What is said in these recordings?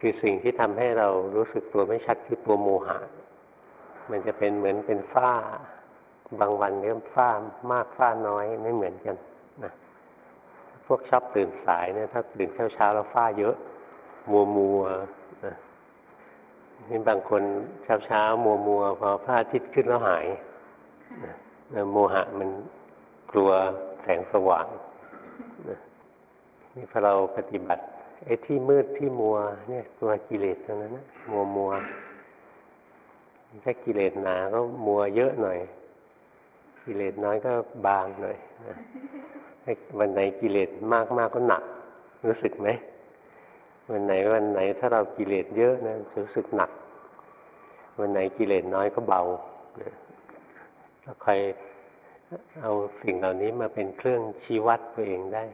คือสิ่งที่ทำให้เรารู้สึกตัวไม่ชัดคือตัวโมหะ มันจะเป็นเหมือนเป็นฝ้า บางวันเริ่มฝ้ามากฝ้าน้อยไม่เหมือนกันนะพวกชอบตื่นสายเนี่ยถ้าตื่นเช้าเช้าแล้วฝ้าเยอะ มัวมัวนะนี่บางคนเช้าเช้ามัวมัวพอพระอาทิตย์ขึ้นแล้วหายนะโมหะมันกลัวแสงสว่างนะนี่พอเราปฏิบัติ ไอ้ที่มืดที่มัว เนี่ย ตัวกิเลสเท่านั้นนะมัวมัวถ้ากิเลสหนาก็มัวเยอะหน่อย กิเลสน้อยก็บางหน่อยนะวันไหนกิเลสมากมากก็หนัก รู้สึกไหมวันไหนวันไหนถ้าเรากิเลสเยอะนะรู้สึกหนัก วันไหนกิเลสน้อยก็เบาเราคอยเอาสิ่งเหล่านี้มาเป็นเครื่องชี้วัดตัวเองได้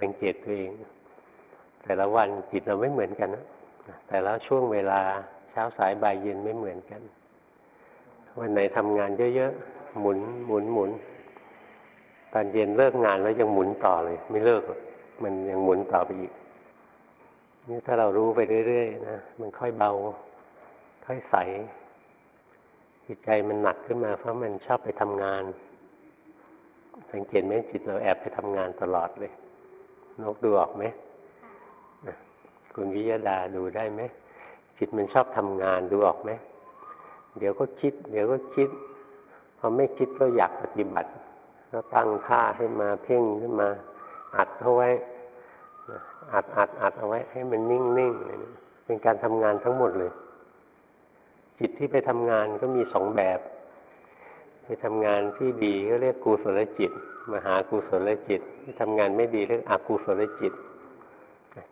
สังเกตตัวเอง แต่ละวันจิตเราไม่เหมือนกันนะแต่ละช่วงเวลาเช้าสายบ่ายเย็นไม่เหมือนกัน วันไหนทำงานเยอะๆหมุนหมุนหมุนตอนเย็นเลิกงานแล้วยังหมุนต่อเลย ไม่เลิกมันยังหมุนต่อไปอีกนี่ถ้าเรารู้ไปเรื่อยๆนะมันค่อยเบา ค่อยใสจิตใจมันหนักขึ้นมาเพราะมันชอบไปทำงาน สังเกตไหมจิตเราแอบไปทำงานตลอดเลยนกดูออกไหม คุณวิยดาดูได้ไหมจิตมันชอบทำงานดูออกไหมเดี๋ยวก็คิด เดี๋ยวก็คิดพอไม่คิดก็อยากปฏิบัติก็ตั้งท่าให้มาเพ่งขึ้นมา อัดเอาไว้อัดอัดอัดเอาไว้ ให้มันนิ่งนิ่งเป็นการทำงานทั้งหมดเลย จิตที่ไปทำงานก็มีสองแบบ ไปทำงานที่ดีก็เรียกกุศลจิต มหากุศลจิตที่ทำงานไม่ดีเรียกอกุศลจิต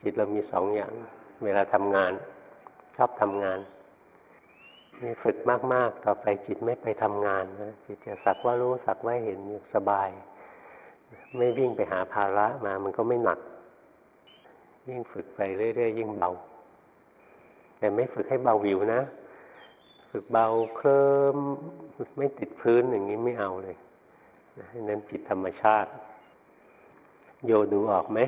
จิตเรามีสองอย่าง เวลาทำงาน ชอบทำงานนี่ฝึกมาก ๆ ต่อไปจิตไม่ไปทำงานนะจิตจะสักว่ารู้สักว่าเห็นอยู่สบาย ไม่วิ่งไปหาภาระมามันก็ไม่หนัก ยิ่งฝึกไปเรื่อยๆยิ่งเบา แต่ไม่ฝึกให้เบาวิวนะ ฝึกเบาเคลิ้มไม่ติดพื้นอย่างนี้ไม่เอาเลยนั้นจิตธรรมชาติ โยดูออกไหม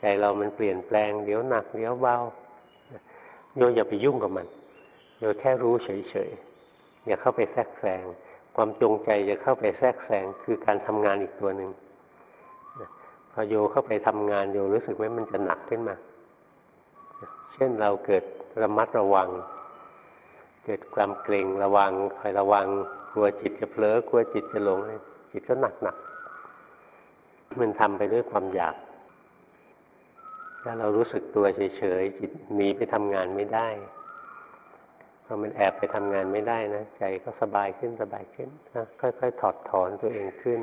ใจเรามันเปลี่ยนแปลงเดี๋ยวหนักเดี๋ยวเบาโยอย่าไปยุ่งกับมันโยแค่รู้เฉยๆอย่าเข้าไปแทรกแซงความจงใจจะเข้าไปแทรกแซงคือการทำงานอีกตัวหนึ่งพอโยเข้าไปทำงานโยรู้สึกไหมมันจะหนักขึ้นมา เช่นเราเกิดระมัดระวัง เกิดความเกรงระวังคอยระวังกลัวจิตจะเผลอกลัวจิตจะหลงจิตก็หนักหนักมันทำไปด้วยความอยาก ถ้าเรารู้สึกตัวเฉยๆจิตหนีไปทำงานไม่ได้พอมันแอบไปทำงานไม่ได้นะใจก็สบายขึ้นสบายขึ้นนะค่อยๆถอดถอนตัวเองขึ้น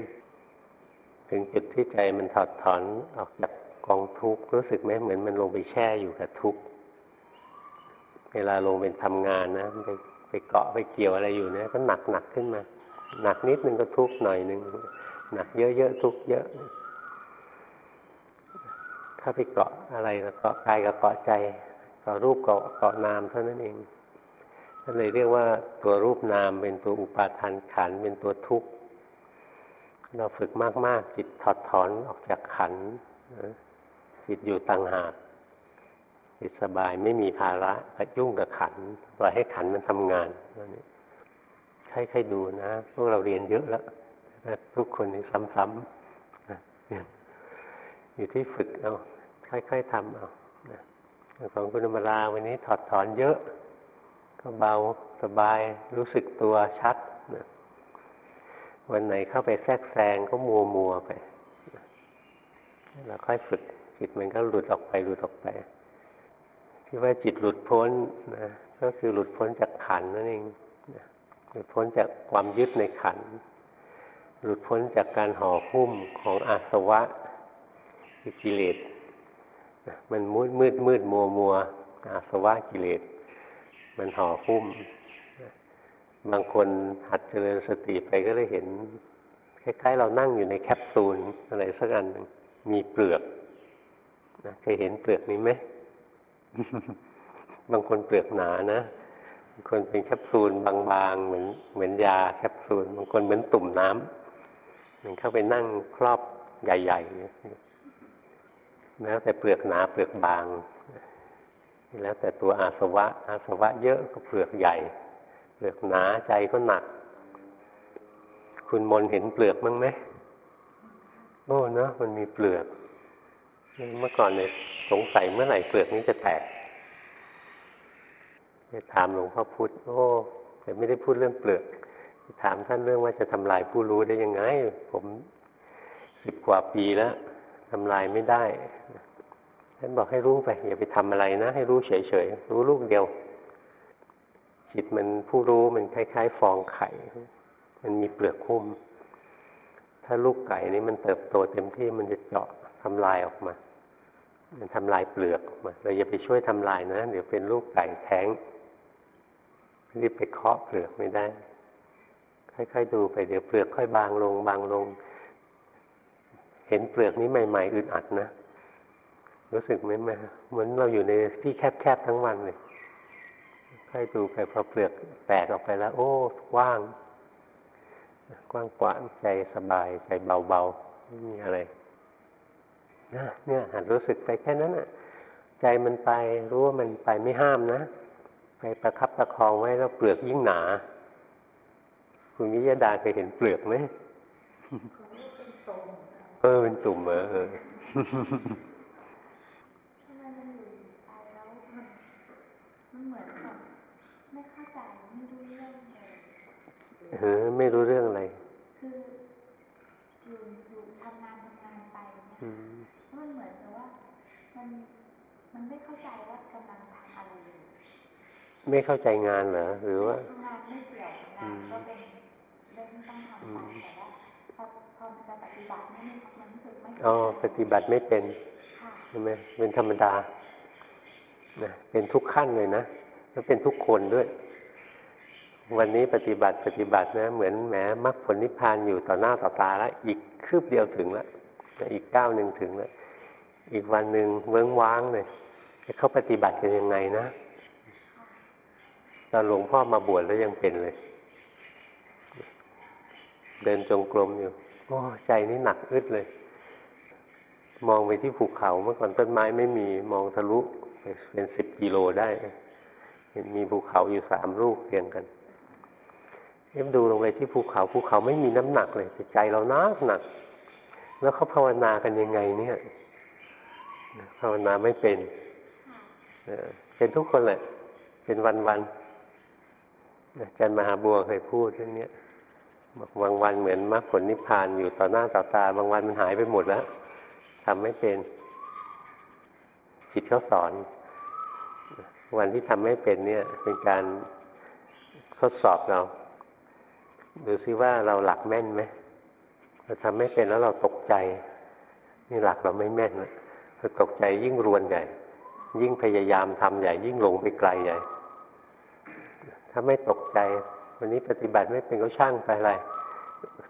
ถึงจุดที่ใจมันถอดถอนออกจากกองทุกข์รู้สึกไหมเหมือนมันลงไปแช่อยู่กับทุกข์เวลาลงเป็นทำงานนะไปไปเกาะไปเกี่ยวอะไรอยู่เนะก็หนักหนักขึ้นมา หนักนิดนึงก็ทุกข์หน่อยนึงหนักเยอะๆทุกข์เยอะ ถ้าไปเกาะอะไรเกาะกายกับเกาะใจเกาะรูปเกาะเกาะนามเท่านั้นเองก็เลยเรียกว่าตัวรูปนามเป็นตัวอุปาทานขันเป็นตัวทุกข์เราฝึกมาก ๆ จิตถอดถอนออกจากขันจิตอยู่ต่างหากจิตสบายไม่มีภาระไปยุ่งกับขันปล่อยให้ขันมันทำงานนี่ค่อยๆดูนะพวกเราเรียนเยอะแล้วทุกคนนี่ซ้ำๆอยู่ที่ฝึกเอา ค่อยๆทำเอาของคุณธรรมราวันนี้ถอดถอนเยอะ ก็เบาสบายรู้สึกตัวชัดนะวันไหนเข้าไปแทรกแซงก็มัวมัวไปเราค่อยฝึกจิตมันก็หลุดออกไปหลุดออกไปที่ว่าจิตหลุดพ้นนะก็คือหลุดพ้นจากขันนั่นเองหลุดพ้นจากความยึดในขัน หลุดพ้นจากการห่อหุ้มของอาสวะกิเลส มันมืดมืดมืดมัวมัวอาสวะกิเลส มันห่อหุ้ม บางคนหัดเจริญสติไปก็เลยเห็น คล้ายๆ เรานั่งอยู่ในแคปซูลอะไรสักอันหนึ่งมีเปลือกนะเคยเห็นเปลือกนี้ไหม บางคนเปลือกหนานะบางคนเป็นแคปซูลบางๆ เหมือนเหมือนยาแคปซูล บางคนเหมือนตุ่มน้ำมันเข้าไปนั่งครอบใหญ่ๆ แล้วแต่เปลือกหนาเปลือกบาง แล้วแต่ตัวอาสวะ อาสวะเยอะก็เปลือกใหญ่ เปลือกหนาใจก็หนัก คุณมนเห็นเปลือกมั้งไหมโอ้เนาะมันมีเปลือก เมื่อก่อนเนี่ยสงสัยเมื่อไหร่เปลือกนี้จะแตกไปถามหลวงพ่อพุธโอ้แต่ไม่ได้พูดเรื่องเปลือกถามท่านเรื่องว่าจะทำลายผู้รู้ได้ยังไง ผมสิบกว่าปีแล้ว ทำลายไม่ได้ท่านบอกให้รู้ไปอย่าไปทำอะไรนะ ให้รู้เฉยๆรู้ลูกเดียว จิตมันผู้รู้มันคล้าย ๆ ฟองไข่ มันมีเปลือกหุ้ม ถ้าลูกไก่นี้มันเติบโตเต็มที่มันจะเจาะทำลายออกมา มันทำลายเปลือกออกมาเราอย่าไปช่วยทำลายนะเดี๋ยวเป็นลูกไก่แท้งรีบไปเคาะเปลือกไม่ได้ค่อยๆดูไปเดี๋ยวเปลือกค่อยบางลงบางลง เห็นเปลือกนี้ใหม่ ๆอึดอัดนะรู้สึกไหมแม่เหมือนเราอยู่ในที่แคบๆทั้งวันเลยค่อยดูไปพอเปลือกแตกออกไปแล้ว โอ้กว้าง กว้างกว้างใจสบายใจเบาๆไม่มีอะไรนะเนี่ยหัดรู้สึกไปแค่นั้นอะใจมันไปรู้ว่ามันไปไม่ห้ามนะไปประคับประคองไว้แล้วเปลือกยิ่งหนา คุณวิยดาเคยเห็นเปลือกไหม ออเป็นตุ่มเออเออไม่รู้เรื่องอะไรคืออยู่อยู่ทำงานทำงานไปเนี่ยมันเหมือนกับว่ามันมันไม่เข้าใจว่ากำลังทำอะไรไม่เข้าใจงานเหรอหรือว่างานไม่เกี่ยวงานก็เป็นเรื่องต้องทำไปแต่ว่าพอพอจะปฏิบัติไม่ มันรู้สึกไม่อ๋อปฏิบัติไม่เป็นใช่ไหมเป็นธรรมดานะเป็นทุกขั้นเลยนะแล้วเป็นทุกคนด้วย วันนี้ปฏิบัติปฏิบัตินะ เหมือนแหมมรรคผลนิพพานอยู่ต่อหน้าต่อตาแล้วอีกคืบเดียวถึงแล้วอีกก้าวหนึ่งถึงแล้วอีกวันหนึ่งเมืองว้างเลยเขาปฏิบัติกันยังไงนะตอนหลวงพ่อมาบวชแล้วยังเป็นเลย เดินจงกรมอยู่โอ้ใจนี่หนักอึดเลย มองไปที่ภูเขาเมื่อก่อนต้นไม้ไม่มีมองทะลุเป็นสิบกิโลได้เห็นมีภูเขาอยู่สามลูกเรียงกันเอ็มดูลงไปที่ภูเขาภูเขาไม่มีน้ำหนักเลยแต่ใจเรานักหนัก แล้วเขาภาวนากันยังไงเนี่ยภาวนาไม่เป็นเป็นทุกคนแหละ เป็นวันวันอาจารย์มหาบัวเคยพูดเรื่องนี้บอกบางวันเหมือนมรรคผลนิพพานอยู่ต่อหน้าต่อตา บางวันมันหายไปหมดแล้ว ทำไม่เป็นจิตเขาสอน วันที่ทำไม่เป็นเนี่ย เป็นการทดสอบเราดูซิว่าเราหลักแม่นไหมเราทำไม่เป็นแล้วเราตกใจ นี่หลักเราไม่แม่นนะเราตกใจยิ่งรวนใหญ่ ยิ่งพยายามทำใหญ่ ยิ่งหลงไปไกลใหญ่ ถ้าไม่ตกใจ วันนี้ปฏิบัติไม่เป็นก็ช่างไปอะไร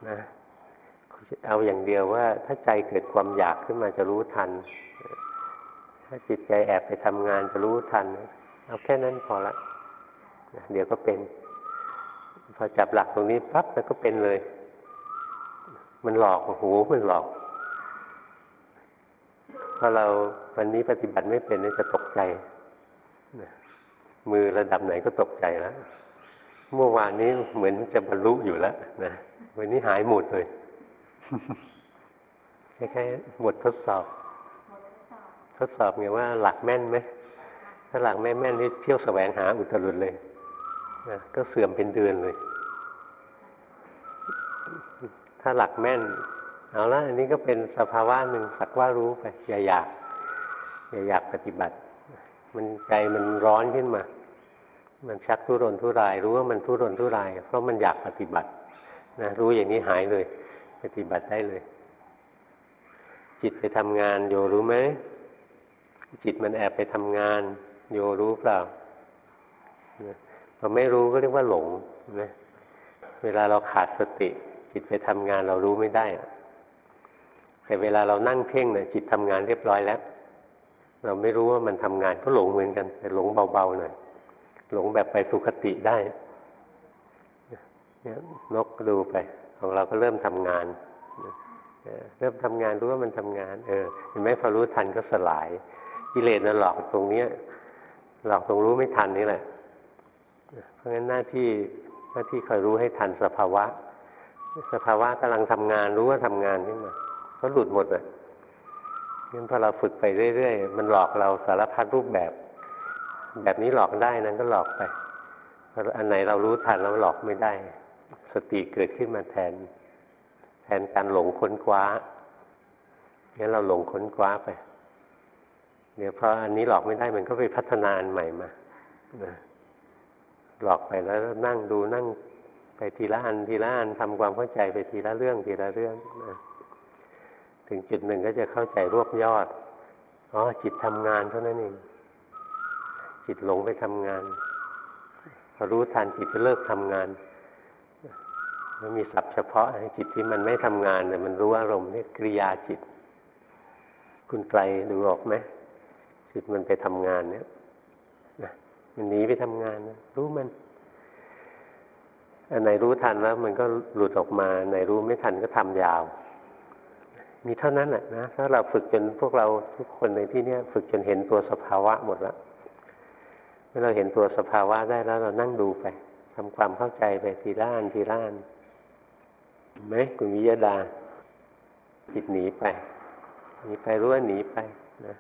นะ เอาอย่างเดียวว่า ถ้าใจเกิดความอยากขึ้นมาจะรู้ทัน ถ้าจิตใจแอบไปทำงานจะรู้ทัน เอาแค่นั้นพอละ เดี๋ยวก็เป็น พอจับหลักตรงนี้ปั๊บมันก็เป็นเลย มันหลอกโอ้โหมันหลอกพอเราวันนี้ปฏิบัติไม่เป็นนี่จะตกใจมือระดับไหนก็ตกใจแล้ว เมื่อวานนี้เหมือนจะบรรลุอยู่แล้วนะวันนี้หายหมดเลย คล้ายๆบททดสอบ ทดสอบไงว่าหลักแม่นไหมถ้าหลักไม่แม่นนี่เที่ยวแสวงหาอุตรุดเลยนะก็เสื่อมเป็นเดือนเลย ถ้าหลักแม่น เอาละอันนี้ก็เป็นสภาวะหนึ่งสักว่ารู้ไปอย่าอยากอย่าอยากปฏิบัติ มันใจมันร้อนขึ้นมา มันชักทุรนทุราย รู้ว่ามันทุรนทุราย เพราะมันอยากปฏิบัตินะรู้อย่างนี้หายเลย ปฏิบัติได้เลย จิตไปทำงานโยรู้ไหม จิตมันแอบไปทำงาน โยรู้เปล่าพอไม่รู้ก็เรียกว่าหลงนะเวลาเราขาดสติ จิตไปทำงานเรารู้ไม่ได้แต่เวลาเรานั่งเพ่งเนี่ยจิตทำงานเรียบร้อยแล้ว เราไม่รู้ว่ามันทำงานก็หลงเหมือนกัน แต่หลงเบาๆหน่อยหลงแบบไปสุขติได้นกดูไป ของเราก็เริ่มทำงานเริ่มทำงานรู้ว่ามันทำงาน เออเห็นไหมพอรู้ทันก็สลายกิเลสนั่นหลอกตรงเนี้ยหลอกตรงรู้ไม่ทันนี่แหละ เพราะงั้นหน้าที่หน้าที่คอยรู้ให้ทันสภาวะ สภาวะกำลังทำงานรู้ว่าทำงานขึ้นมาเขาหลุดหมดเลยงั้นพอเราฝึกไปเรื่อยๆมันหลอกเราสารพัดรูปแบบ แบบนี้หลอกได้นั้นก็หลอกไปอันไหนเรารู้ทันแล้วหลอกไม่ได้ สติเกิดขึ้นมาแทน แทนการหลงค้นคว้างั้นเราหลงค้นคว้าไป เดี๋ยวพออันนี้หลอกไม่ได้มันก็ไปพัฒนาอันใหม่มาหลอกไปแล้วนั่งดูนั่งไปทีละอันทีละอันทำความเข้าใจไปทีละเรื่องทีละเรื่องนะถึงจุดหนึ่งก็จะเข้าใจรวบยอดอ๋อจิตทำงานเท่านั้นเองจิตหลงไปทำงานพอรู้ทันจิตจะเลิกทำงาน มันมีศัพท์เฉพาะจิตที่มันไม่ทำงานเนี่มันรู้อารมณ์เรียกริยาจิต คุณไกลดูออกไหมจิตมันไปทำงานเนี่ยมันหนีไปทำงานนะรู้มันอันไหนรู้ทันแล้วมันก็หลุดออกมาไหนรู้ไม่ทันก็ทำยาว มีเท่านั้นแหละนะถ้าเราฝึกจนพวกเราทุกคนในที่นี้ฝึกจนเห็นตัวสภาวะหมดแล้วเมื่อเราเห็นตัวสภาวะได้แล้วเรานั่งดูไปทำความเข้าใจไปทีละอันทีละอัน ไหมคุณวิยดาจิตหนีไปหนีไปรู้ว่าหนีไปนะ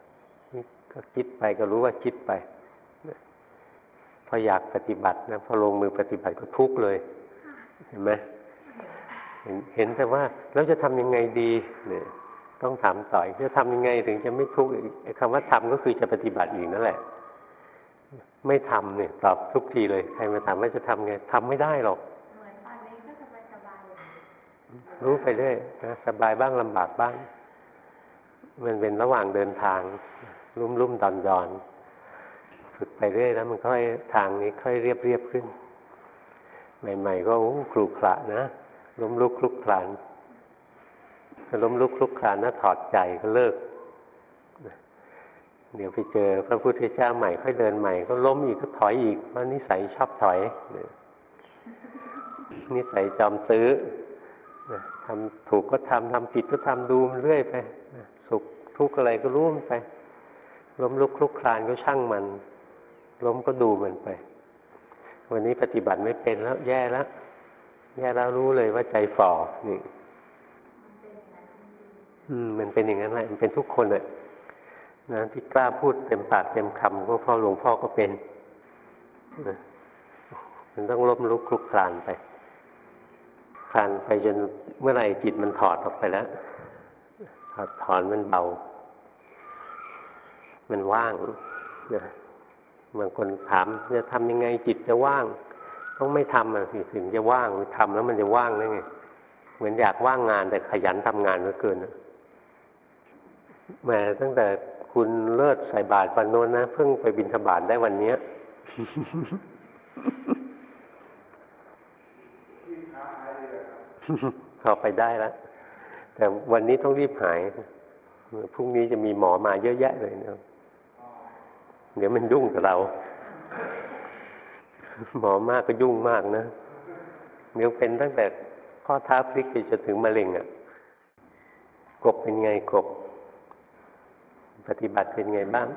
นี่ก็คิดไปก็รู้ว่าคิดไปพออยากปฏิบัตินะพอลงมือปฏิบัติก็ทุกข์เลยเห็นไหมเห็นเห็นแต่ว่าแล้วจะทำยังไงดีเนี่ยต้องถามต่อยจะทำยังไงถึงจะไม่ทุกข์คำว่าทำก็คือจะปฏิบัติอีกนั่นแหละ ไม่ทำเนี่ยตอบทุกทีเลย ใครมาถามว่าจะทำไงทำไม่ได้หรอก รู้ไปเรื่อยนะสบายบ้างลำบากบ้าง มันเป็นระหว่างเดินทาง ลุ่มลุ่มดอนดอนฝึกไปเรื่อยแล้วมันค่อยทางนี้ค่อยเรียบเรียบขึ้น ใหม่ ๆ ก็โอ้คลุกคละนะล้มลุกคลุกคลานล้มลุกคลุกคลานนะถอดใจก็เลิก เดี๋ยวไปเจอพระพุทธเจ้าใหม่ค่อยเดินใหม่ก็ล้มอีกก็ถอยอีกเพราะนิสัยชอบถอยนิสัยจอมซื้อ ทำถูกก็ทำทำผิดก็ทำดูมันเรื่อยไปสุขทุกข์อะไรก็รู้มันไป ล้มลุกคลุกคลานก็ช่างมัน ล้มก็ดูมันไป วันนี้ปฏิบัติไม่เป็นแล้ว แย่แล้วแย่แล้วรู้เลยว่าใจฝ่อนี่อืมมันเป็นอย่างนั้นแหละมันเป็นทุกคนเลยนะที่กล้าพูดเต็มปากเต็มคำก็พ่อหลวงพ่อก็เป็นนะมันต้องล้มลุกคลุกคลานไป ลานไปจนเมื่อไหร่จิตมันถอดออกไปแล้วถอดถอนมันเบา มันว่างนะบางคนถามจะทำยังไงจิตจะว่าง ต้องไม่ทำอะสิถึงจะว่างทำแล้วมันจะว่างได้ไงเหมือนอยากว่างงานแต่ขยันทำงานเหลือเกินแม่ตั้งแต่คุณเลิศใส่บาตรวันโน้นนะเพิ่งไปบินธบาตได้วันเนี้ย พอไปได้แล้วแต่วันนี้ต้องรีบหายพรุ่งนี้จะมีหมอมาเยอะแยะเลยเนะเดี๋ยวมันยุ่งกับเรา หมอมากก็ยุ่งมากนะเดี๋ยวเป็นตั้งแต่ข้อท้าพลิกไปจนถึงมะเร็งอะ่ะ กบเป็นไงกบ ปฏิบัติเป็นไงบ้าง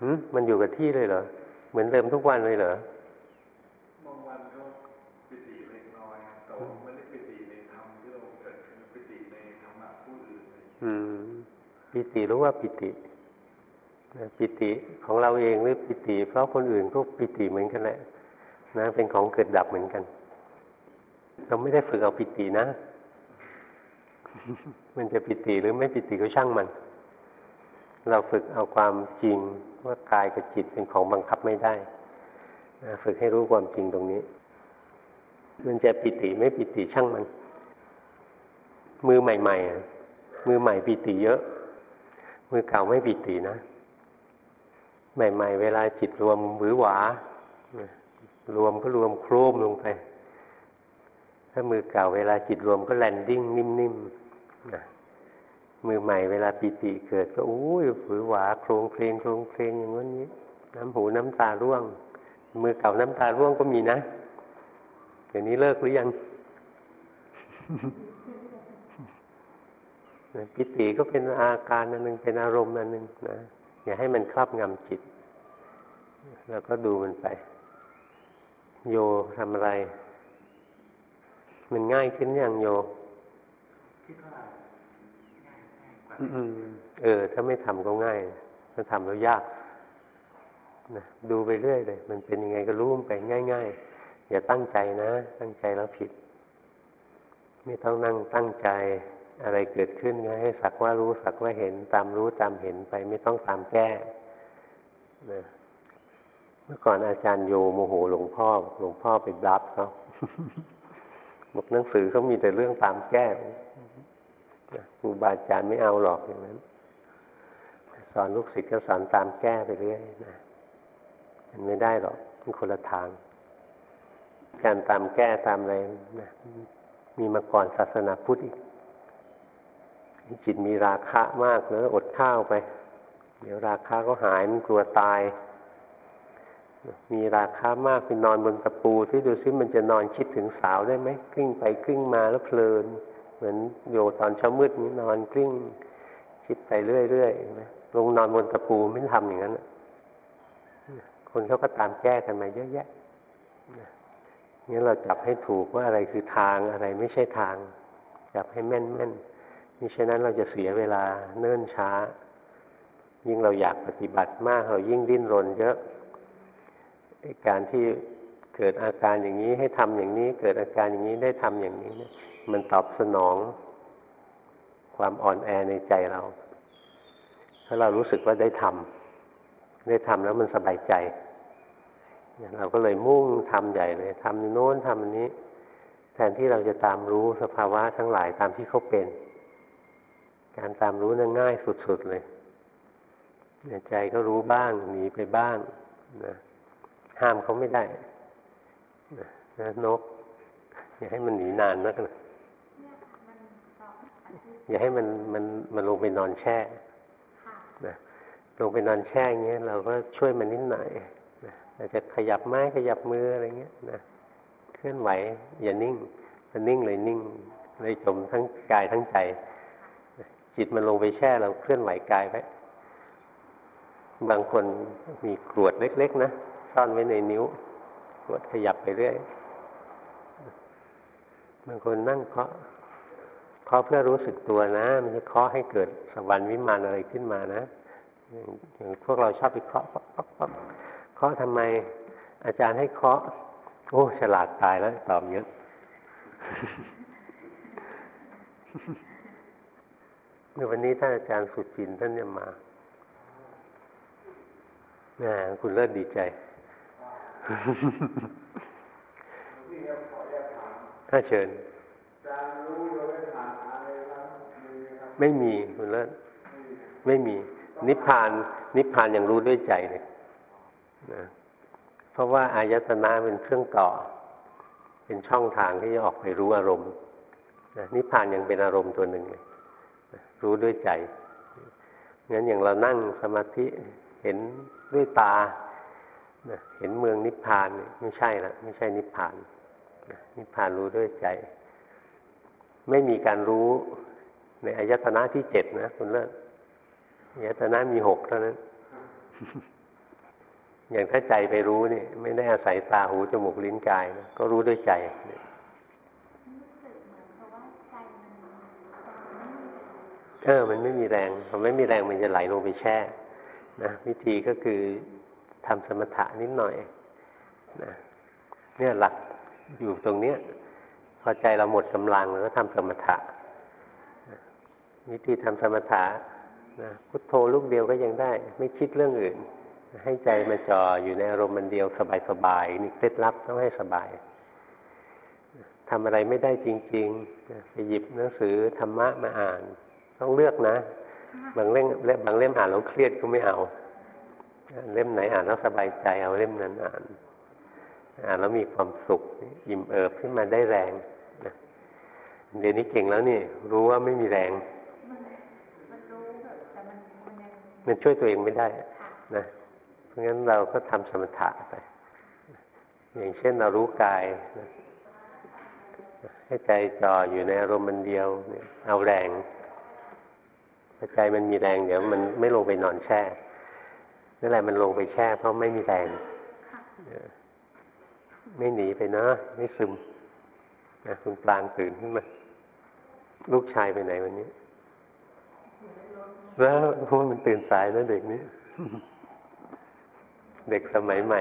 หืมมันอยู่กับที่เลยเหรอ เหมือนเดิมทุกวันเลยเหรอบางวันก็ปิติเล็กน้อยแต่ไม่ได้ปิติในธรรมที่เราเกิดปิติในธรรมะผู้อื่นอืม ปิติรู้ว่าปิติปิติของเราเองหรือปิติ เพราะคนอื่นก็ปิติเหมือนกันแหละนะเป็นของเกิดดับเหมือนกัน เราไม่ได้ฝึกเอาปิตินะ มันจะปิติหรือไม่ปิติก็ช่างมัน เราฝึกเอาความจริงว่ากายกับจิตเป็นของบังคับไม่ได้นะฝึกให้รู้ความจริงตรงนี้ มันจะปิติไม่ปิติช่างมัน มือใหม่ ๆ มือใหม่ปิติเยอะ มือเก่าไม่ปิตินะ ใหม่ ๆ เวลาจิตรวมหรือหวารวมก็รวมโครมลงไป ถ้ามือเก่าเวลาจิตรวมก็ landing นิ่มๆนะมือใหม่เวลาปิติเกิดก็อุ้ยหือหวาโคลงเคลงโคลงเคลงอย่างนี้ น้ำหูน้ำตาร่วง มือเก่าน้ำตาร่วงก็มีนะเดี๋ยวนี้เลิกหรือยัง ปิติก็เป็นอาการอันหนึ่งเป็นอารมณ์อันหนึ่งนะอย่าให้มันครอบงำจิต แล้วก็ดูมันไป โยทำอะไร มันง่ายขึ้นอย่างโยเออ ถ้าไม่ทำก็ง่าย ถ้าทำแล้วยากนะดูไปเรื่อยเลย มันเป็นยังไงก็รู้ไปง่าย ๆ อย่าตั้งใจนะ ตั้งใจแล้วผิด ไม่ต้องนั่งตั้งใจ อะไรเกิดขึ้นก็ให้สักว่ารู้สักว่าเห็นตามรู้ตามเห็นไปไม่ต้องตามแก้นะเมื่อก่อนอาจารย์โยโมโหหลวงพ่อ หลวงพ่อไปรับเขาบอกหนังสือเขามีแต่เรื่องตามแก้ครูบาอาจารย์ไม่เอาหรอกอย่างนั้น สอนลูกศิษย์ก็สอนตามแก้ไปเรื่อยนะมันไม่ได้หรอกมันคนละทาง การตามแก้ตามอะไรนะมีมาก่อนศาสนาพุทธอีก จิตมีราคะมากเลยอดข้าวไป เดี๋ยวราคะก็หายมันกลัวตาย มีราคามากไปนอนบนตะปูที่ดูซิมันจะนอนคิดถึงสาวได้ไหมกลิ้งไปกลิ้งมาแล้วเพลิน เหมือนโยตอนเช้ามืดนี้นอนกลิ้ง คิดไปเรื่อยๆลงนอนบนตะปูไม่ทำอย่างนั้นคนเขาก็ตามแก้กันมาเยอะแยะงั้นเราจับให้ถูกว่าอะไรคือทางอะไรไม่ใช่ทาง จับให้แม่นแมิฉะนั้นเราจะเสียเวลาเนิ่นช้า ยิ่งเราอยากปฏิบัติมากเรายิ่งดิ้นรนเยอะการที่เกิดอาการอย่างนี้ให้ทำอย่างนี้ เกิดอาการอย่างนี้ได้ทำอย่างนี้มันตอบสนอง ความอ่อนแอในใจเรา ถ้าเรารู้สึกว่าได้ทำได้ทำแล้วมันสบายใจ เราก็เลยมุ่งทำใหญ่เลยทำโน้นทำนี้ แทนที่เราจะตามรู้สภาวะทั้งหลายตามที่เขาเป็น การตามรู้นั้นง่ายสุดๆเลยใจก็รู้บ้างหนีไปบ้างนะห้ามเขาไม่ได้นะนก อย่าให้มันหนีนานนักนะอย่าให้มันมันมันลงไปนอนแช่นะลงไปนอนแช่เงี้ยเราก็ช่วยมันนิดหน่อยอาจจะขยับไม้ขยับมืออะไรเงี้ยนะเคลื่อนไหว อย่านิ่งมันนิ่งเลยนิ่ง เลยจมทั้งกายทั้งใจ จิตมันลงไปแช่เราเคลื่อนไหวกายไว้บางคนมีกรวดเล็ก ๆ นะซ่อนไว้ในนิ้วกรวดขยับไปเรื่อยบางคนนั่งเคาะเคาะเพื่อรู้สึกตัวนะมันจะเคาะให้เกิดสวรรค์วิมานอะไรขึ้นมานะอย่างพวกเราชอบไปเคาะป๊อกป๊อกป๊อกเคาะทำไม อาจารย์ให้เคาะ โอ้ฉลาดตายแล้วตอบเยอะ เมื่อวันนี้ท่านอาจารย์สุจินท่านจะมานะคุณเลิศดีใจถ้าเชิญ ไม่มีคุณเลิศไม่มี นิพพาน นิพพานยังรู้ด้วยใจเลยนะเพราะว่าอายตนะเป็นเครื่องต่อ เป็นช่องทางที่จะออกไปรู้อารมณ์นะนิพพานยังเป็นอารมณ์ตัวหนึ่งเลย รู้ด้วยใจงั้นอย่างเรานั่งสมาธิเห็นด้วยตาเห็นเมืองนิพพานไม่ใช่ละไม่ใช่นิพพาน นิพพานรู้ด้วยใจ ไม่มีการรู้ในอายตนะที่เจ็ดนะคุณเลิศอายตนะมีหกเท่านั้น อย่างถ้าใจไปรู้นี่ไม่ได้อาศัยตาหูจมูกลิ้นกายนะก็รู้ด้วยใจเเออ มันไม่มีแรงพอไม่มีแรงมันจะไหลลงไปแช่นะวิธีก็คือทำสมถะนิดหน่อยนะเนี่ยหลักอยู่ตรงเนี้ยพอใจเราหมดกำลังเราก็ทำสมถะวิธีทำสมถะนะพุทโธลูกเดียวก็ยังได้ ไม่คิดเรื่องอื่น ให้ใจมาจ่ออยู่ในอารมณ์มันเดียวสบายๆนี่เคล็ดลับต้องให้สบายทำอะไรไม่ได้จริงๆไปหยิบหนังสือธรรมะมาอ่าน ต้องเลือกนะ บางเล่มบางเล่มอ่านแล้วเครียดก็ไม่เอาเล่มไหนอ่านแล้วสบายใจเอาเล่มนั้นอ่านอ่านแล้วมีความสุขอิ่มเอิบขึ้นมาได้แรงเดี๋ยวนี้เก่งแล้วนี่ รู้ว่าไม่มีแรง มันช่วยตัวเองไม่ได้นะเพราะงั้นเราก็ทำสมถะไป อย่างเช่นเรารู้กายนะให้ใจจ่ออยู่ในอารมณ์มันเดียวเอาแรง พอใจมันมีแรงเดี๋ยวมันไม่ลงไปนอนแช่นั่นแหละมันลงไปแช่ เพราะไม่มีแรงไม่หนีไปนะ ไม่ซึมนะคุณปลางตื่นขึ้นมาลูกชายไปไหนวันนี้ แล้วพวกมันตื่นสายนะเด็กนี้ เด็กสมัยใหม่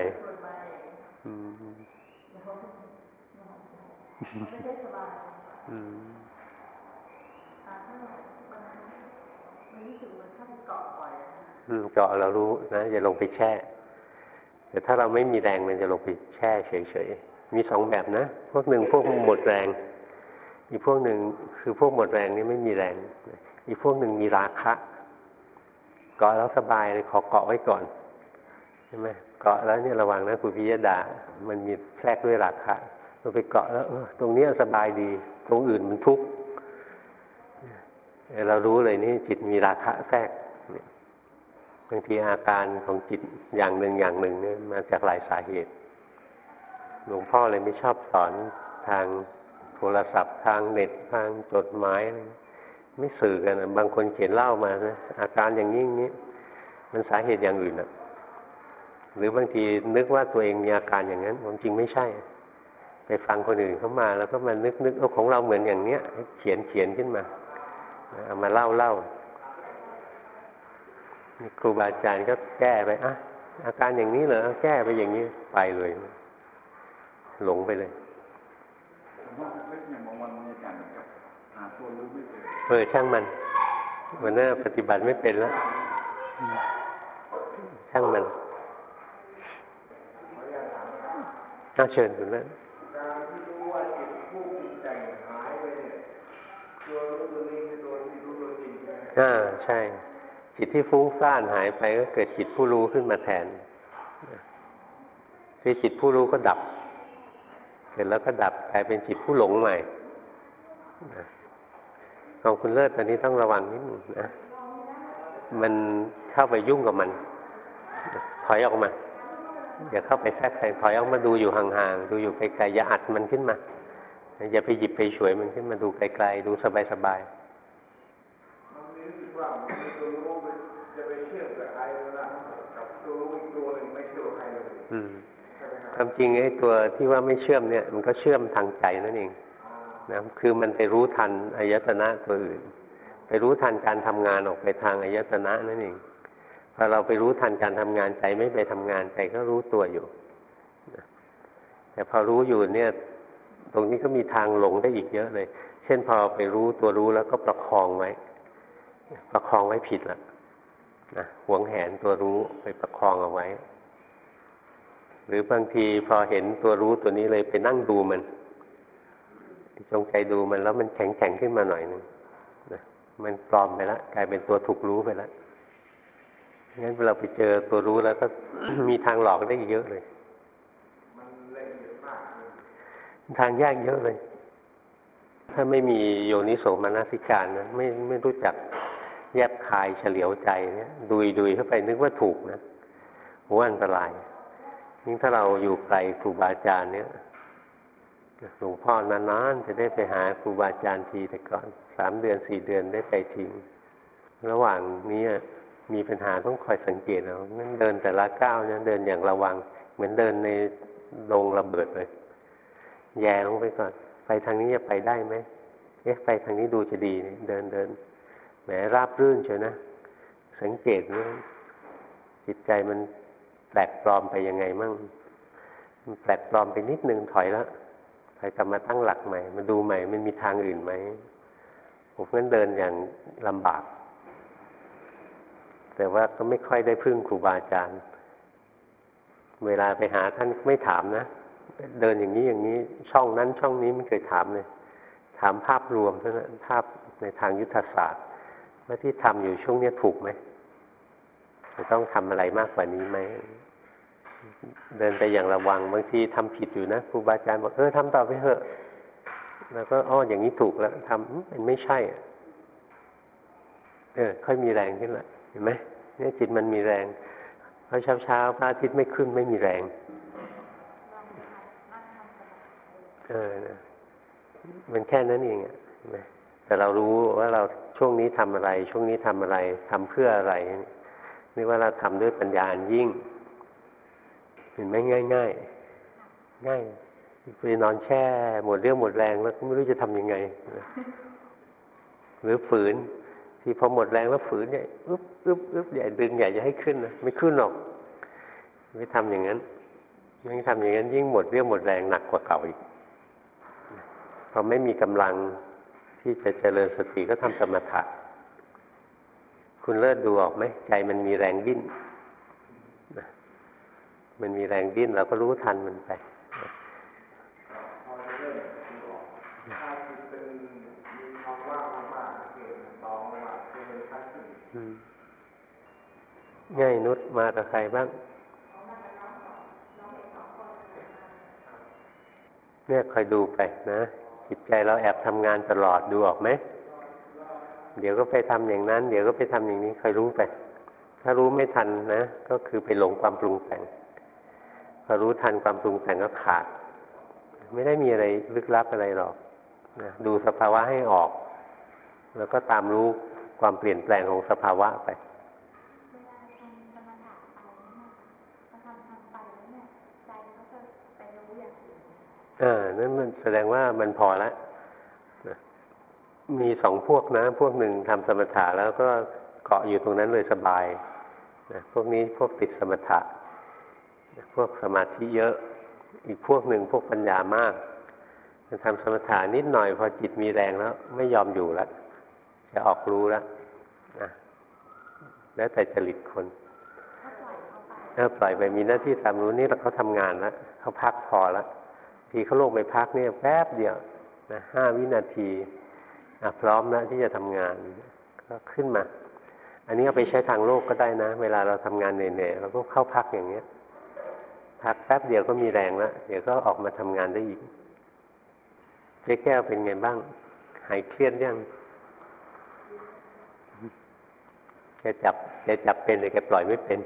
อืม อืมเกาะเรารู้นะอย่าลงไปแช่ แต่ถ้าเราไม่มีแรงมันจะลงไปแช่เฉยๆมีสองแบบนะ พวกหนึ่งพวกหมดแรง อีกพวกหนึ่งคือพวกหมดแรงนี่ไม่มีแรง อีกพวกหนึ่งมีราคะเกาะแล้วสบายเลยขอเกาะไว้ก่อนใช่ไหมเกาะแล้วเนี่ยระวังนะคุณพิยดา มันมีแทรกด้วยราคะเราไปเกาะแล้วเออตรงนี้สบายดี ตรงอื่นมันทุกข์ เรารู้เลยนี่จิตมีราคะแทรกบางทีอาการของจิตอย่างหนึ่งอย่างหนึ่งเนี่ยมาจากหลายสาเหตุ หลวงพ่อเลยไม่ชอบสอนทางโทรศัพท์ทางเน็ตทางจดหมาย ไม่สื่อกันนะบางคนเขียนเล่ามานะอาการอย่างนี้นี้ มันสาเหตุอย่างอื่นอะหรือบางทีนึกว่าตัวเองมีอาการอย่างนั้นความจริงไม่ใช่ ไปฟังคนอื่นเข้ามา แล้วก็มานึกนึกเอาของเราเหมือนอย่างเนี้ย เขียนเขียนขึ้นมา เอามาเล่าเล่าครูบาอาจารย์ก็แก้ไปอะอาการอย่างนี้เหรอแก้ไปอย่างนี้ไปเลย หลงไปเลยเออช่างมันวันหน้าปฏิบัติไม่เป็นแล้ว ช่างมันน่าเชิญคุณแล้ว อ่าใช่ จิตที่ฟุ้งซ่านหายไปก็เกิดจิตผู้รู้ขึ้นมาแทนคือจิตผู้รู้ก็ดับ เสร็จแล้วก็ดับกลายเป็นจิตผู้หลงใหม่ของคุณเลิศตอนนี้ต้องระวังนิดนึงนะ มันเข้าไปยุ่งกับมัน ถอยออกมาอย่าเข้าไปแทรกแซงถอยออกมาดูอยู่ห่างๆ ดูอยู่ไกลๆอย่าอัดมันขึ้นมา อย่าไปหยิบไปฉวยมันขึ้นมาดูไกลๆ ดูสบาย ความจริงไอ้ตัวที่ว่าไม่เชื่อมเนี่ย มันก็เชื่อมทางใจนั่นเองนะคือมันไปรู้ทันอายตนะตัวอื่น ไปรู้ทันการทำงานออกไปทางอายตนะนั่นเองพอเราไปรู้ทันการทำงานใจไม่ไปทำงานใจก็รู้ตัวอยู่แต่พอรู้อยู่เนี่ย ตรงนี้ก็มีทางหลงได้อีกเยอะเลย เช่นพอไปรู้ตัวรู้แล้วก็ประคองไว้ ประคองไว้ผิดละนะหวงแหนตัวรู้ไปประคองเอาไว้ หรือบางทีพอเห็นตัวรู้ตัวนี้เลยไปนั่งดูมันจงใจดูมันแล้วมันแข็งแข็งขึ้นมาหน่อยหนึ่งนะมันปลอมไปแล้วกลายเป็นตัวถูกรู้ไปแล้วงั้นเราไปเจอตัวรู้แล้วก็มีทางหลอกได้เยอะเลยทางยากเยอะเลย ถ้าไม่มีโยนิโสมนสิการนะไม่ไม่รู้จักแยบคายเฉลียวใจเนี่ยดุยดุยเข้าไปนึกว่าถูกนะหัวอันตราย ยิ่งถ้าเราอยู่ไกลครูบาอาจารย์เนี่ยหลวงพ่อนานๆจะได้ไปหาครูบาอาจารย์ทีแต่ก่อนสามเดือนสี่เดือนได้ไปทิ้งระหว่างนี้มีปัญหาต้องคอยสังเกตเอานั่นเดินแต่ละก้าวเนี่ยเดินอย่างระวัง เหมือนเดินในโรงระเบิดเลย แย่ลงไปก่อน ไปทางนี้จะไปได้ไหมเอ๊ะไปทางนี้ดูจะดีเนี่ยเดินเดินแหมราบรื่นเชียวนะ สังเกตว่าจิตใจมัน แปลกปลอมไปยังไงมั่งมันแปลกปลอมไปนิดนึงถอยแล้วถอยกลับมาตั้งหลักใหม่ มาดูใหม่มันมีทางอื่นไหมผมงั้นเดินอย่างลำบาก แต่ว่าก็ไม่ค่อยได้พึ่งครูบาอาจารย์ เวลาไปหาท่านไม่ถามนะ เดินอย่างนี้อย่างนี้ช่องนั้นช่องนี้ไม่เคยถามเลย ถามภาพรวมเท่านั้นภาพในทางยุทธศาสตร์ว่าที่ทำอยู่ช่วงนี้ถูกไหมจะต้องทำอะไรมากกว่านี้ไหม เดินไปอย่างระวังบางทีทำผิดอยู่นะครูบาอาจารย์บอกเออทำต่อไปเถอะ แล้วก็อ้ออย่างนี้ถูกแล้วทำมันไม่ใช่เออค่อยมีแรงขึ้นละเห็นไหมเนี่ยจิตมันมีแรงเพราะเช้าเช้าพระอาทิตย์ไม่ขึ้นไม่มีแรงเออมันแค่นั้นเองอะแต่เรารู้ว่าเราช่วงนี้ทำอะไร ช่วงนี้ทำอะไรทำเพื่ออะไร นี่ว่าเราทำด้วยปัญญาอันยิ่ง เห็นไหมง่ายง่ายง่ายไปนอนแช่ หมดเรื่องหมดแรงแล้วก็ไม่รู้จะทํำยังไง หรือฝืน ที่พอหมดแรงแล้วฝืนเนี่ยอึ๊บอึ๊บอึ๊บใหญ่ดึงใหญ่จะให้ขึ้นนะไม่ขึ้นหรอก ไม่ทำอย่างนั้นยิ่งทำอย่างนั้น ยิ่งหมดเรื่องหมดแรงหนักกว่าเก่าอีกพอไม่มีกำลังที่จะเจริญสติก็ทำสมถะคุณเลิศดูออกไหมใจมันมีแรงดิ้น มันมีแรงดิ้นเราก็รู้ทันมันไปง่ายนุชมากับใครบ้าง เนี่ยคอยดูไปนะ จิตใจเราแอบทำงานตลอดดูออกไหม เดี๋ยวก็ไปทำอย่างนั้น เดี๋ยวก็ไปทำอย่างนี้คอยรู้ไป ถ้ารู้ไม่ทันนะ ก็คือไปหลงความปรุงแต่ง พอรู้ทันความปรุงแต่งก็ขาด ไม่ได้มีอะไรลึกลับอะไรหรอกนะดูสภาวะให้ออก แล้วก็ตามรู้ความเปลี่ยนแปลงของสภาวะไปเออนั่นมันแสดงว่ามันพอแล้วมีสองพวกนะ พวกหนึ่งทำสมถะแล้วก็เกาะอยู่ตรงนั้นเลยสบายนะพวกนี้พวกติดสมถะ พวกสมาธิเยอะ อีกพวกหนึ่งพวกปัญญามากจะทำสมถะนิดหน่อยพอจิตมีแรงแล้ว ไม่ยอมอยู่แล้วจะออกรู้แล้วนะแล้วแต่จริตคนถ้าปล่อยไปมีหน้าที่ตามรู้นี่เราเขาทำงานแล้วเขาพักพอแล้วทีเขาลงไปพักเนี่ยแป๊บเดียวนะห้าวินาทีพร้อมนะที่จะทำงานก็ขึ้นมา อันนี้เอาไปใช้ทางโลกก็ได้นะ เวลาเราทำงานเหนื่อยๆเราก็เข้าพักอย่างเนี้ย พักแป๊บเดียวก็มีแรงแล้วเดี๋ยวก็ออกมาทำงานได้อีกเจ๊แก้วเป็นไงบ้าง หายเครียดยังแกจับแกจับเป็นแต่แกปล่อยไม่เป็น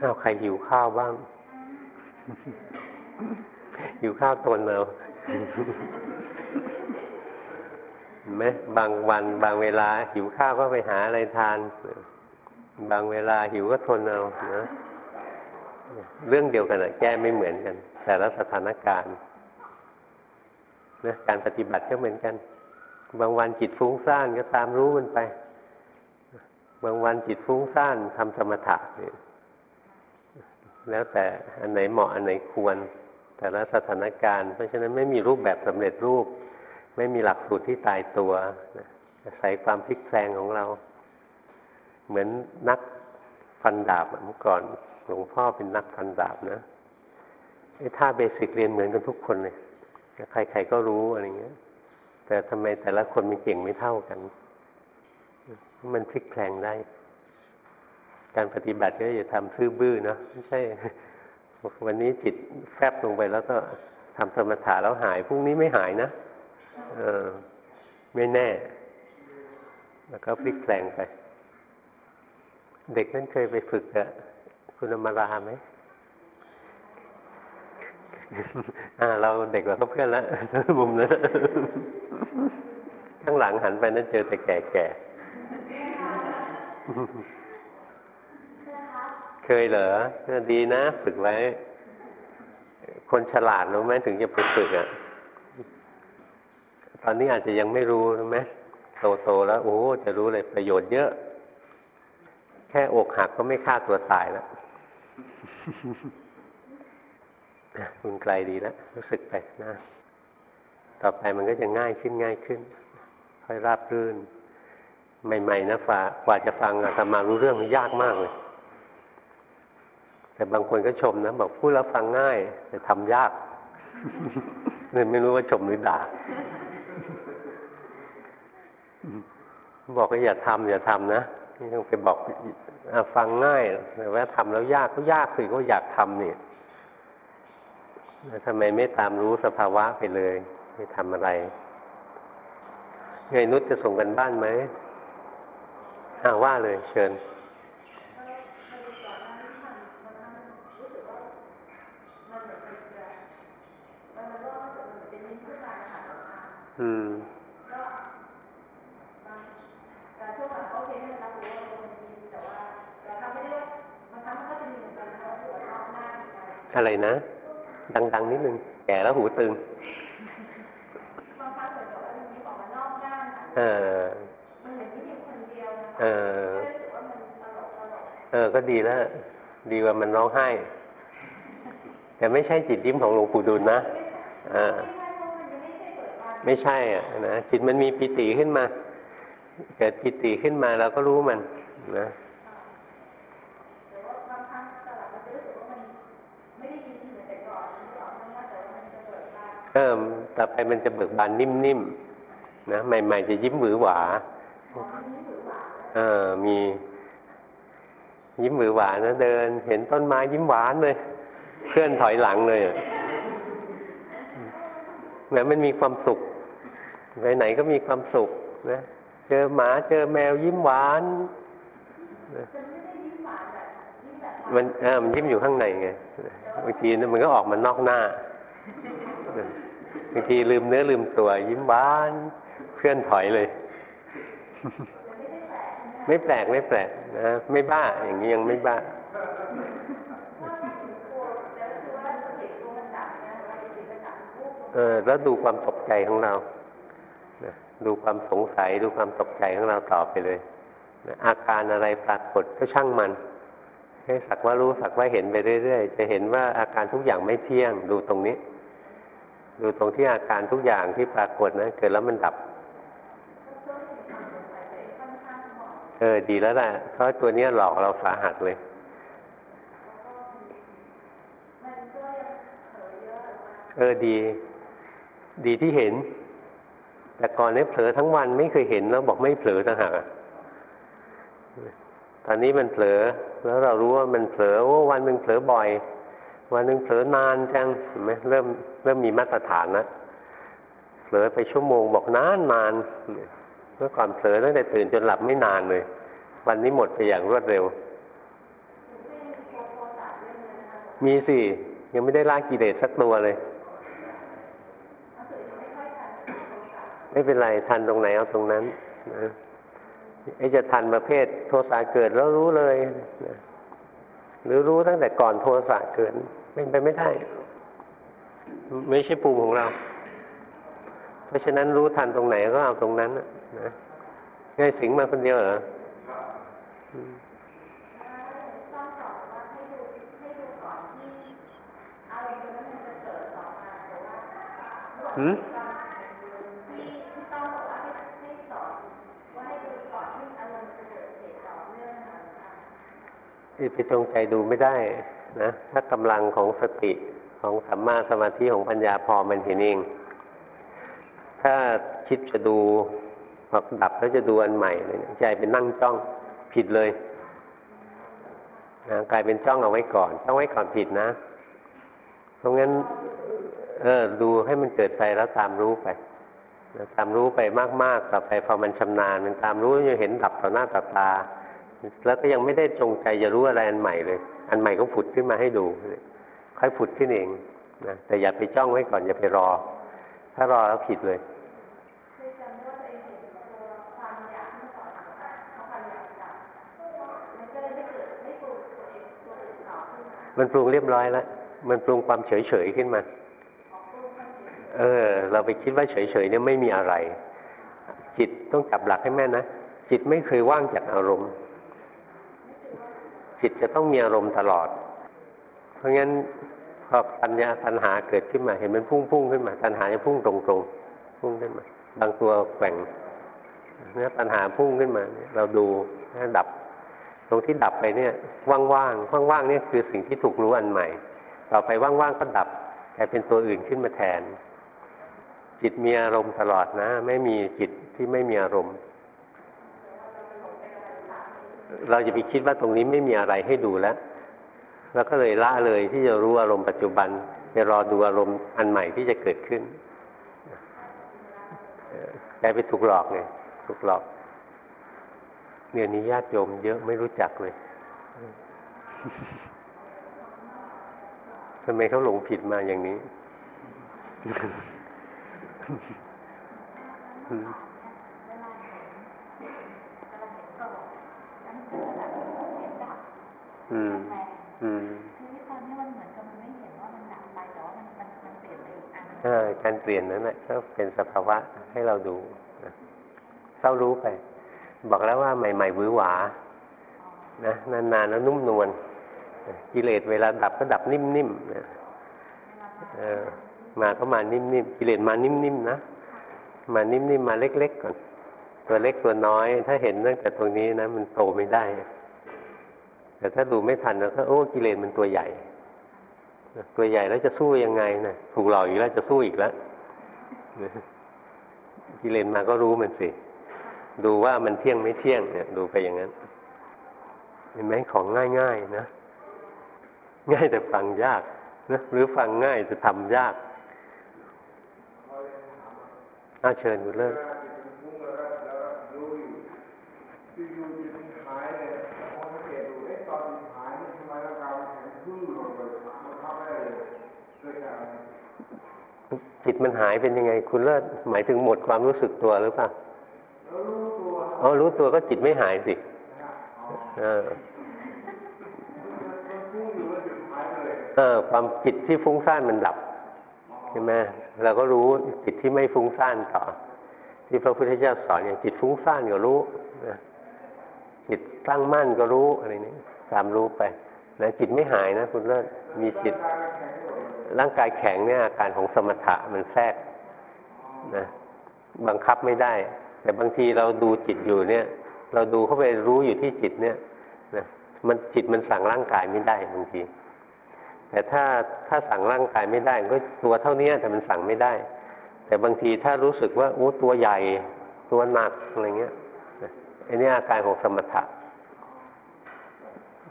อ้าวใครหิวข้าวบ้างหิวข้าวตนเอาเห็น ไหมบางวัน บางเวลา หิวข้าวก็ไปหาอะไรทาน บางเวลาหิวก็ทนเอานะเรื่องเดียวกันแก้ไม่เหมือนกัน แต่ละสถานการณ์นะการปฏิบัติก็เหมือนกัน บางวันจิตฟุ้งซ่านก็ตามรู้มันไป บางวันจิตฟุ้งซ่านทำสมถะเนี่ยแล้วแต่อันไหนเหมาะอันไหนควร แต่ละสถานการณ์ เพราะฉะนั้นไม่มีรูปแบบสำเร็จรูป ไม่มีหลักสูตรที่ตายตัวอาศัยความพลิกแพลงของเรา เหมือนนักฟันดาบเมื่อก่อนหลวงพ่อเป็นนักฟันดาบนะไอ้ท่าเบสิกเรียนเหมือนกันทุกคนเลยใครๆก็รู้อะไรเงี้ย แต่ทำไมแต่ละคนมันเก่งไม่เท่ากัน มันพลิกแพลงได้ การปฏิบัติก็อย่าทำซื่อบื้อเนาะไม่ใช่ วันนี้จิตแฟบลงไปแล้วก็ทำสมถะแล้วหายพรุ่งนี้ไม่หายนะ เออ ไม่แน่ แล้วก็พลิกแปลงไป เด็กนั้นเคยไปฝึกกับคุณอมราไหมอ่า เราเด็กกว่าเพื่อนแล้วมุมนั้นข้างหลังหันไปนั้นเจอแต่แก่ๆเคยเหรอดีนะ ฝึกไว้ คนฉลาดรู้ไหมถึงจะไปฝึกอะ ตอนนี้อาจจะยังไม่รู้รู้ไหมโตโตแล้วโอ้จะรู้เลยประโยชน์เยอะ แค่อกหักก็ไม่ฆ่าตัวตายแล้วคุณไกลดีแล้วรู้สึกไปนะต่อไปมันก็จะง่ายขึ้นง่ายขึ้น ค่อยราบรื่น ใหม่ ๆ นะฝ่ากว่าจะฟังอาตมารู้เรื่องมันยากมากเลย แต่บางคนก็ชมนะบอกพูดแล้วฟังง่าย แต่ทำยากเลยไม่รู้ว่าชมหรือด่า บอกว่าอย่าทำอย่าทำนะนี่ต้องไปบอกฟังง่ายแต่ว่าทำแล้วยากก็ยากคือก็อยากทำนี่ทำไมไม่ตามรู้สภาวะไปเลยไม่ทำอะไรไงนุชจะส่งกันบ้านไหมอาว่าเลย เชิญมอืม อะไรนะ ดัง ๆ นิดนึง แก่แล้วหูตึงเออเออเออ ก็ดีแล้ว ดีว่ามันร้องไห้ แต่ไม่ใช่จิตยิ้มของหลวงปู่ดูลนะอ่าไม่ใช่อะนะจิตมันมีปิติขึ้นมา เกิดปิติขึ้นมาเราก็รู้มันนะเออต่อไปมัน จะเบิกบานนิ่มๆนะใหม่ ๆ จะยิ้มหวือหวาเออมี ยิ้มหวือหวานะเดิน เห็นต้นไม้ยิ้มหวานเลยเคลื่อนถอยหลังเลยแม้มันมีความสุขไปไหนก็มีความสุขนะเจอหมาเจอแมวยิ้มหวานมันเออมันยิ้มอยู่ข้างในไงบางทีมันก็ออกมานอกหน้า บางทีลืมเนื้อลืมตัว ยิ้มหวานเคลื่อนถอยเลย ไม่แปลกไม่แปลกนะไม่บ้าอย่างนี้ยังไม่บ้าเออแล้วดูความตกใจของเราดูความสงสัยดูความตกใจของเราต่อไปเลย อาการอะไรปรากฏก็ช่างมันให้สักว่ารู้สักว่าเห็นไปเรื่อยๆ จะเห็นว่าอาการทุกอย่างไม่เที่ยงดูตรงนี้ ดูตรงที่อาการทุกอย่างที่ปรากฏนะเกิดแล้วมันดับเออดีแล้วแหละเพราะตัวนี้หลอกเราสาหัสเลยเออดี ดีที่เห็น แต่ก่อนนี้เผลอทั้งวันไม่เคยเห็นแล้วบอกไม่เผลอต่างหากตอนนี้มันเผลอ แล้วเรารู้ว่ามันเผลอว่าวันหนึ่งเผลอบ่อย วันหนึ่งเผลอนานจังเห็นไหมเริ่ม ริ่มมีมาตรฐานนะเผลอไปชั่วโมงบอกนานนานเมื่อก่อนเผลอตั้งแต่ตื่นจนหลับไม่นานเลย วันนี้หมดไปอย่างรวดเร็ว มีสิยังไม่ได้ละกิเลสสักตัวเลย ไม่เป็นไรทันตรงไหนเอาตรงนั้นนะไอ้จะทันประเภทโทสะเกิดแล้วรู้เลยนะหรือรู้ตั้งแต่ก่อนโทสะเกิดเป็นไปไม่ได้ ไม่ใช่ปุ่มของเรา เพราะฉะนั้นรู้ทันตรงไหนก็เอาตรงนั้นนะง่ายสิงมาคนเดียวเหรอหืมไปจงใจดูไม่ได้นะ ถ้ากำลังของสติ ของสัมมาสมาธิของปัญญาพอมันเห็นเอง ถ้าคิดจะดูพอดับแล้วจะดูอันใหม่เลยใจเป็นนั่งจ้องผิดเลยนะกลายเป็นจ้องเอาไว้ก่อนจ้องไว้ก่อนผิดนะ เพราะงั้น เออ ดูให้มันเกิดไปแล้วตามรู้ไปตามรู้ไปมากๆต่อไปพอมันชำนาญมันตามรู้จะเห็นดับต่อหน้าต่อตา แล้วก็ยังไม่ได้จงใจจะรู้อะไรอันใหม่เลย อันใหม่ก็ผุดขึ้นมาให้ดู ค่อยผุดขึ้นเองนะแต่อย่าไปจ้องไว้ก่อนอย่าไปรอ ถ้ารอแล้วผิดเลยมันปรุงเรียบร้อยแล้ว มันปรุงความเฉยเฉยขึ้นมา เออ เราไปคิดว่าเฉยเฉยเนี่ยไม่มีอะไร จิตต้องจับหลักให้แม่นะ จิตไม่เคยว่างจากอารมณ์ จิตจะต้องมีอารมณ์ตลอด เพราะงั้น พอปัญญาตัณหาเกิดขึ้นมา เห็นมันพุ่งพุ่งขึ้นมา ตัณหาจะพุ่งตรงตรงพุ่งขึ้นมา บางตัวแกว่งเนี่ยตัณหาพุ่งขึ้นมา เราดูดับ ตรงที่ดับไปเนี่ย ว่างๆ ว่างๆเนี่ยคือสิ่งที่ถูกรู้อันใหม่ ต่อไปว่างๆก็ดับกลายเป็นตัวอื่นขึ้นมาแทน จิตมีอารมณ์ตลอดนะ ไม่มีจิตที่ไม่มีอารมณ์ เราจะไปคิดว่าตรงนี้ไม่มีอะไรให้ดูแล้ว แล้วก็เลยละเลยที่จะรู้อารมณ์ปัจจุบันจะรอดูอารมณ์อันใหม่ที่จะเกิดขึ้นกลายไปถูกหลอกไงถูกหลอกเนี่ยนี้ญาติโยมเยอะไม่รู้จักเลยทำไมเขาหลงผิดมาอย่างนี้ อืม การเปลี่ยนนั้นแหละก็เป็นสภาวะให้เราดูนะเฝ้ารู้ไป บอกแล้วว่าใหม่ๆวือหวานะนานๆแล้วนุ่มนวลกิเลสเวลาดับก็ดับนิ่มๆนะเออมาก็มานิ่มๆกิเลสมานิ่มๆนะมานิ่มๆมาเล็กๆก่อนตัวเล็กตัวน้อย ถ้าเห็นตั้งแต่ตรงนี้นะ มันโตไม่ได้ แต่ถ้าดูไม่ทันแล้วก็โอ้กิเลสมันตัวใหญ่ ตัวใหญ่แล้วจะสู้ยังไงนะถูกหลอกอีกแล้วจะสู้อีกแล้วกิเลสมาก็รู้มันสิ ดูว่ามันเที่ยงไม่เที่ยงเนี่ย ดูไปอย่างนั้น เห็นไหมของง่ายๆนะ ง่ายแต่ฟังยากนะหรือฟังง่ายจะทำยากอาเชิญคุณเลิศ จิตมันหายเป็นยังไง คุณเลิศหมายถึงหมดความรู้สึกตัวหรือเปล่าอ๋อรู้ตัวก็จิตไม่หายสิเออเออความจิตที่ฟุ้งซ่านมันดับใช่ไหมเราก็รู้จิตที่ไม่ฟุ้งซ่านต่อ ที่พระพุทธเจ้าสอนอย่างจิตฟุ้งซ่านก็รู้นะจิตตั้งมั่นก็รู้อะไรนี้ตามรู้ไปนะจิตไม่หายนะคุณเลิศมีจิต ร่างกายแข็งเนี่ยอาการของสมถะมันแทรกนะบังคับไม่ได้ แต่บางทีเราดูจิตอยู่เนี่ย เราดูเข้าไปรู้อยู่ที่จิตเนี่ยนะมันจิตมันสั่งร่างกายไม่ได้บางที แต่ถ้าถ้าสั่งร่างกายไม่ได้ก็ตัวเท่านี้แต่มันสั่งไม่ได้ แต่บางทีถ้ารู้สึกว่าโอ้ตัวใหญ่ตัวหนักอะไรเงี้ยอันนี้อาการของสมถะ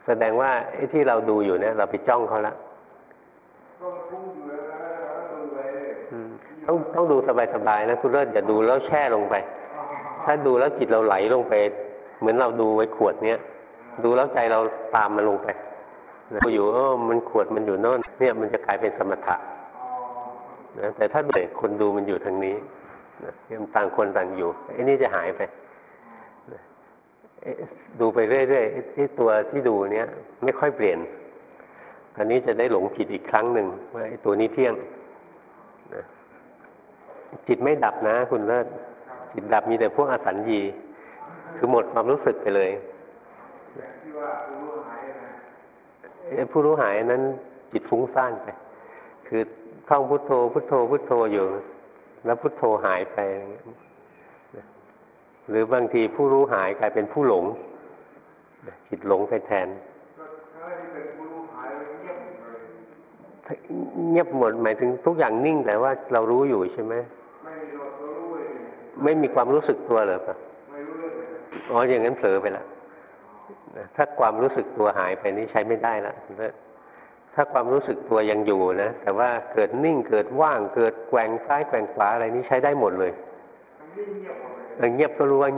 แสดงว่าไอ้ที่เราดูอยู่เนี่ย เราไปจ้องเขาและ ต้องต้องดูสบายๆนะคุณเลิศอย่าดูแล้วแช่ลงไป ถ้าดูแล้วจิตเราไหลลงไป เหมือนเราดูไว้ขวดเนี้ยดูแล้วใจเราตามมันลงไปเราอยู่เออมันขวดมันอยู่โน่นเนี่ยมันจะกลายเป็นสมถะนะแต่ถ้าเด็กคนดูมันอยู่ทางนี้นะมันต่างคนต่างอยู่ไอ้นี่จะหายไปนะดูไปเรื่อยๆที่ตัวที่ดูเนี้ยไม่ค่อยเปลี่ยน อันนี้จะได้หลงผิดอีกครั้งหนึ่งว่าไอ้ตัวนี้เที่ยงนะจิตไม่ดับนะ คุณเลิศจิตดับมีแต่พวกอสัญญี คือหมดความรู้สึกไปเลยผู้รู้หายนั้น จิตฟุ้งซ่านไป คือท่องพุทโธ พุทโธ พุทโธอยู่ แล้วพุทโธหายไปหรือบางทีผู้รู้หายกลายเป็นผู้หลง จิตหลงไปแทน เงียบหมดหมายถึงทุกอย่างนิ่งแต่ว่าเรารู้อยู่ใช่ไหมไม่มีความรู้สึกตัวเหรอปะอ๋ออย่างนั้นเผลอไปแล้วถ้าความรู้สึกตัวหายไปนี่ใช้ไม่ได้ละถ้าความรู้สึกตัวยังอยู่นะแต่ว่าเกิดนิ่งเกิดว่างเกิดแกว่งซ้ายแกว่งขวาอะไรนี้ใช้ได้หมดเลยเงียบก็รู้ว่า